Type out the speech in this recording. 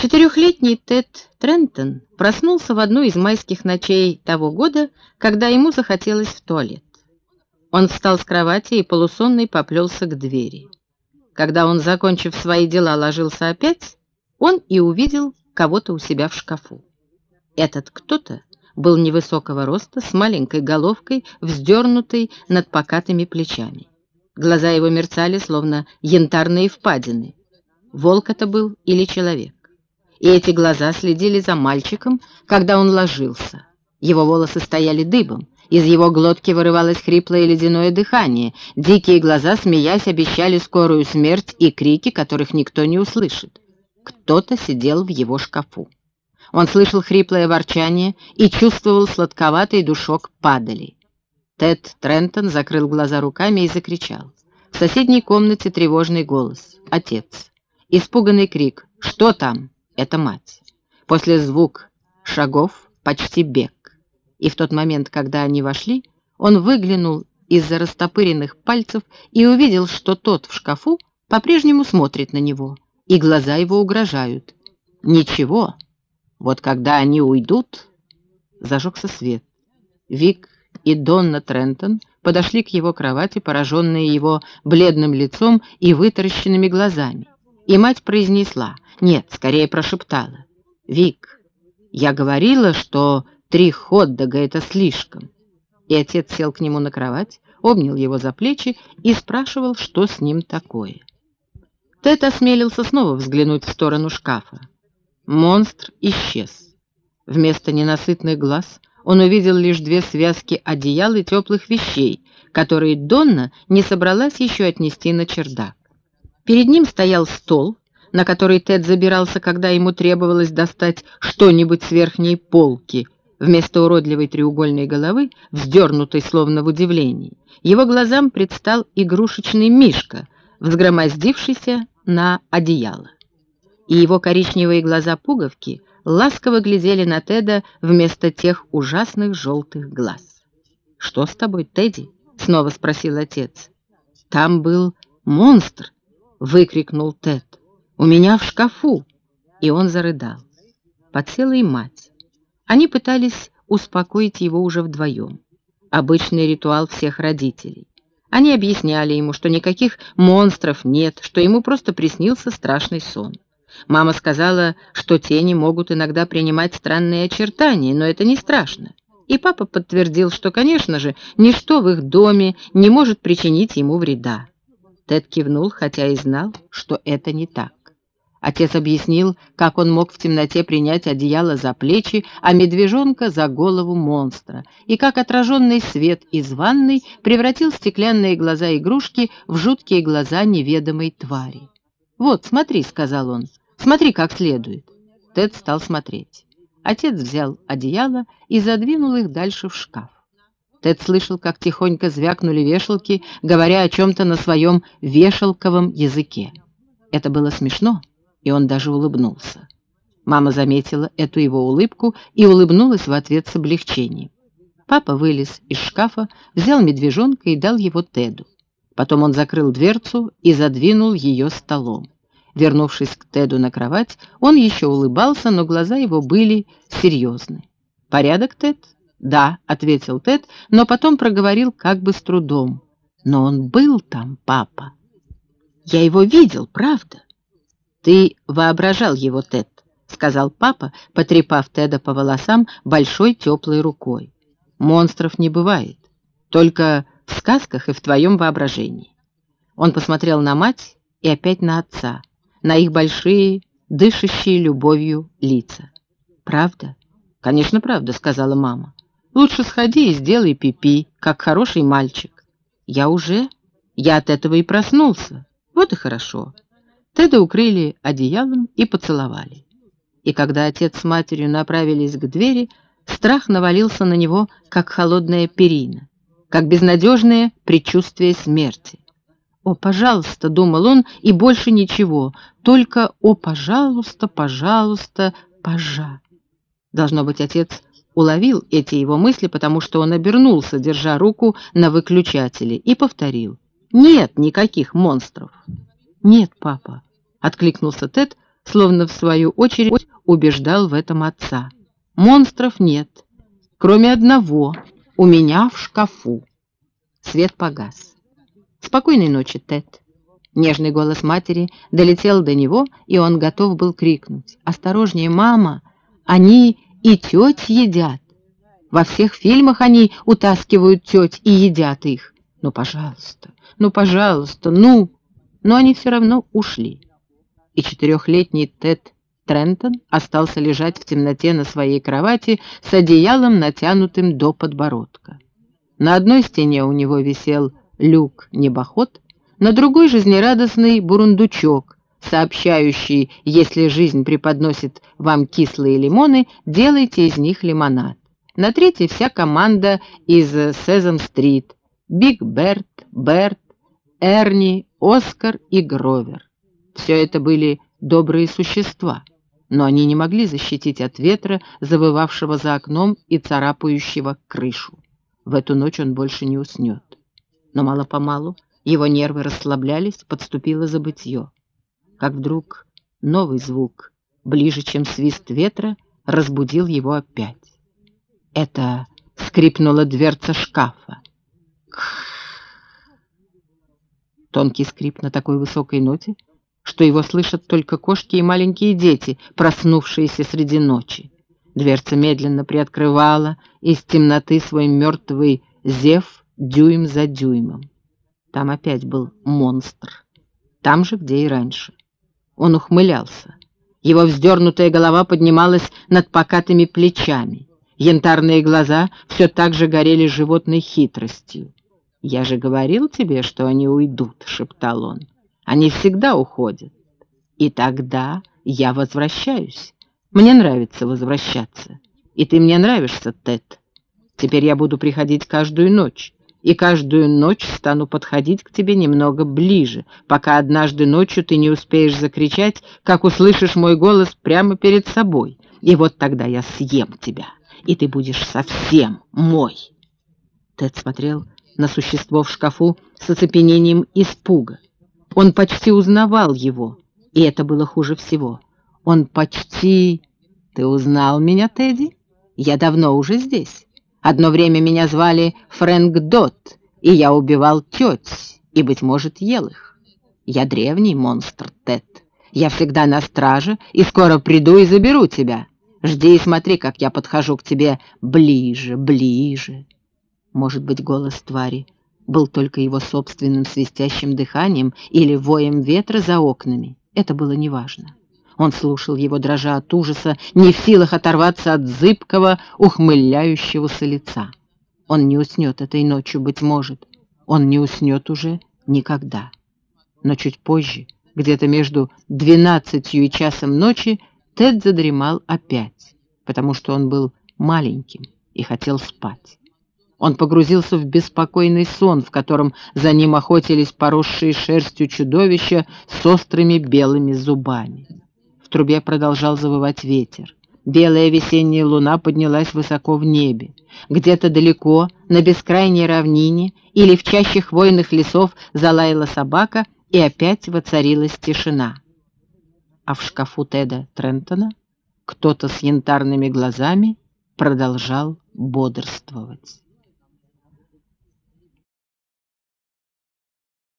Четырехлетний Тед Трентон проснулся в одну из майских ночей того года, когда ему захотелось в туалет. Он встал с кровати и полусонный поплелся к двери. Когда он, закончив свои дела, ложился опять, он и увидел кого-то у себя в шкафу. Этот кто-то был невысокого роста, с маленькой головкой, вздернутой над покатыми плечами. Глаза его мерцали, словно янтарные впадины. Волк это был или человек? И эти глаза следили за мальчиком, когда он ложился. Его волосы стояли дыбом, из его глотки вырывалось хриплое ледяное дыхание, дикие глаза, смеясь, обещали скорую смерть и крики, которых никто не услышит. Кто-то сидел в его шкафу. Он слышал хриплое ворчание и чувствовал сладковатый душок падали. Тед Трентон закрыл глаза руками и закричал. В соседней комнате тревожный голос. Отец. Испуганный крик. «Что там?» Это мать. После звук шагов почти бег. И в тот момент, когда они вошли, он выглянул из-за растопыренных пальцев и увидел, что тот в шкафу по-прежнему смотрит на него, и глаза его угрожают. Ничего, вот когда они уйдут... Зажегся свет. Вик и Донна Трентон подошли к его кровати, пораженные его бледным лицом и вытаращенными глазами. И мать произнесла — нет, скорее прошептала. «Вик, я говорила, что три хот-дога — это слишком». И отец сел к нему на кровать, обнял его за плечи и спрашивал, что с ним такое. Тед осмелился снова взглянуть в сторону шкафа. Монстр исчез. Вместо ненасытных глаз он увидел лишь две связки одеял и теплых вещей, которые Донна не собралась еще отнести на чердак. Перед ним стоял стол, на который Тед забирался, когда ему требовалось достать что-нибудь с верхней полки, вместо уродливой треугольной головы, вздернутой словно в удивлении. Его глазам предстал игрушечный мишка, взгромоздившийся на одеяло. И его коричневые глаза-пуговки ласково глядели на Теда вместо тех ужасных желтых глаз. «Что с тобой, Тедди?» — снова спросил отец. «Там был монстр!» — выкрикнул Тед. «У меня в шкафу!» И он зарыдал. Подсела и мать. Они пытались успокоить его уже вдвоем. Обычный ритуал всех родителей. Они объясняли ему, что никаких монстров нет, что ему просто приснился страшный сон. Мама сказала, что тени могут иногда принимать странные очертания, но это не страшно. И папа подтвердил, что, конечно же, ничто в их доме не может причинить ему вреда. Тед кивнул, хотя и знал, что это не так. Отец объяснил, как он мог в темноте принять одеяло за плечи, а медвежонка за голову монстра, и как отраженный свет из ванной превратил стеклянные глаза игрушки в жуткие глаза неведомой твари. «Вот, смотри», — сказал он, — «смотри как следует». Тед стал смотреть. Отец взял одеяло и задвинул их дальше в шкаф. Тед слышал, как тихонько звякнули вешалки, говоря о чем-то на своем вешалковом языке. Это было смешно, и он даже улыбнулся. Мама заметила эту его улыбку и улыбнулась в ответ с облегчением. Папа вылез из шкафа, взял медвежонка и дал его Теду. Потом он закрыл дверцу и задвинул ее столом. Вернувшись к Теду на кровать, он еще улыбался, но глаза его были серьезны. «Порядок, Тед?» «Да», — ответил Тед, но потом проговорил как бы с трудом. «Но он был там, папа. Я его видел, правда?» «Ты воображал его, Тед», — сказал папа, потрепав Теда по волосам большой теплой рукой. «Монстров не бывает, только в сказках и в твоем воображении». Он посмотрел на мать и опять на отца, на их большие, дышащие любовью лица. «Правда?» «Конечно, правда», — сказала мама. «Лучше сходи и сделай пипи, -пи, как хороший мальчик». «Я уже? Я от этого и проснулся. Вот и хорошо». Теда укрыли одеялом и поцеловали. И когда отец с матерью направились к двери, страх навалился на него, как холодная перина, как безнадежное предчувствие смерти. «О, пожалуйста!» — думал он, и больше ничего, только «О, пожалуйста, пожалуйста, пожа!» Должно быть, отец уловил эти его мысли, потому что он обернулся, держа руку на выключателе, и повторил. «Нет никаких монстров!» «Нет, папа!» — откликнулся Тед словно в свою очередь убеждал в этом отца. «Монстров нет, кроме одного, у меня в шкафу». Свет погас. «Спокойной ночи, Тед». Нежный голос матери долетел до него, и он готов был крикнуть. «Осторожнее, мама! Они и теть едят! Во всех фильмах они утаскивают теть и едят их! Ну, пожалуйста, ну, пожалуйста, ну!» Но они все равно ушли. И четырехлетний Тед Трентон остался лежать в темноте на своей кровати с одеялом, натянутым до подбородка. На одной стене у него висел люк-небоход, на другой жизнерадостный бурундучок, сообщающий, если жизнь преподносит вам кислые лимоны, делайте из них лимонад. На третьей вся команда из Сезам-стрит, Биг Берт, Берт, Эрни, Оскар и Гровер. Все это были добрые существа, но они не могли защитить от ветра, завывавшего за окном и царапающего крышу. В эту ночь он больше не уснет. Но мало-помалу его нервы расслаблялись, подступило забытье. Как вдруг новый звук, ближе, чем свист ветра, разбудил его опять. Это скрипнула дверца шкафа. Тонкий скрип на такой высокой ноте, что его слышат только кошки и маленькие дети, проснувшиеся среди ночи. Дверца медленно приоткрывала из темноты свой мертвый зев дюйм за дюймом. Там опять был монстр. Там же, где и раньше. Он ухмылялся. Его вздернутая голова поднималась над покатыми плечами. Янтарные глаза все так же горели животной хитростью. «Я же говорил тебе, что они уйдут», — шептал он. «Они всегда уходят. И тогда я возвращаюсь. Мне нравится возвращаться. И ты мне нравишься, Тед. Теперь я буду приходить каждую ночь и каждую ночь стану подходить к тебе немного ближе, пока однажды ночью ты не успеешь закричать, как услышишь мой голос прямо перед собой. И вот тогда я съем тебя, и ты будешь совсем мой. Тед смотрел на существо в шкафу с оцепенением испуга. Он почти узнавал его, и это было хуже всего. Он почти... Ты узнал меня, Тедди? Я давно уже здесь. Одно время меня звали Фрэнк Дот, и я убивал теть, и, быть может, ел их. Я древний монстр, Тед. Я всегда на страже, и скоро приду и заберу тебя. Жди и смотри, как я подхожу к тебе ближе, ближе. Может быть, голос твари был только его собственным свистящим дыханием или воем ветра за окнами. Это было неважно. Он слушал его, дрожа от ужаса, не в силах оторваться от зыбкого, ухмыляющегося лица. Он не уснет этой ночью, быть может. Он не уснет уже никогда. Но чуть позже, где-то между двенадцатью и часом ночи, Тед задремал опять, потому что он был маленьким и хотел спать. Он погрузился в беспокойный сон, в котором за ним охотились поросшие шерстью чудовища с острыми белыми зубами. В трубе продолжал завывать ветер. Белая весенняя луна поднялась высоко в небе. Где-то далеко, на бескрайней равнине или в чаще хвойных лесов залаяла собака, и опять воцарилась тишина. А в шкафу Теда Трентона кто-то с янтарными глазами продолжал бодрствовать.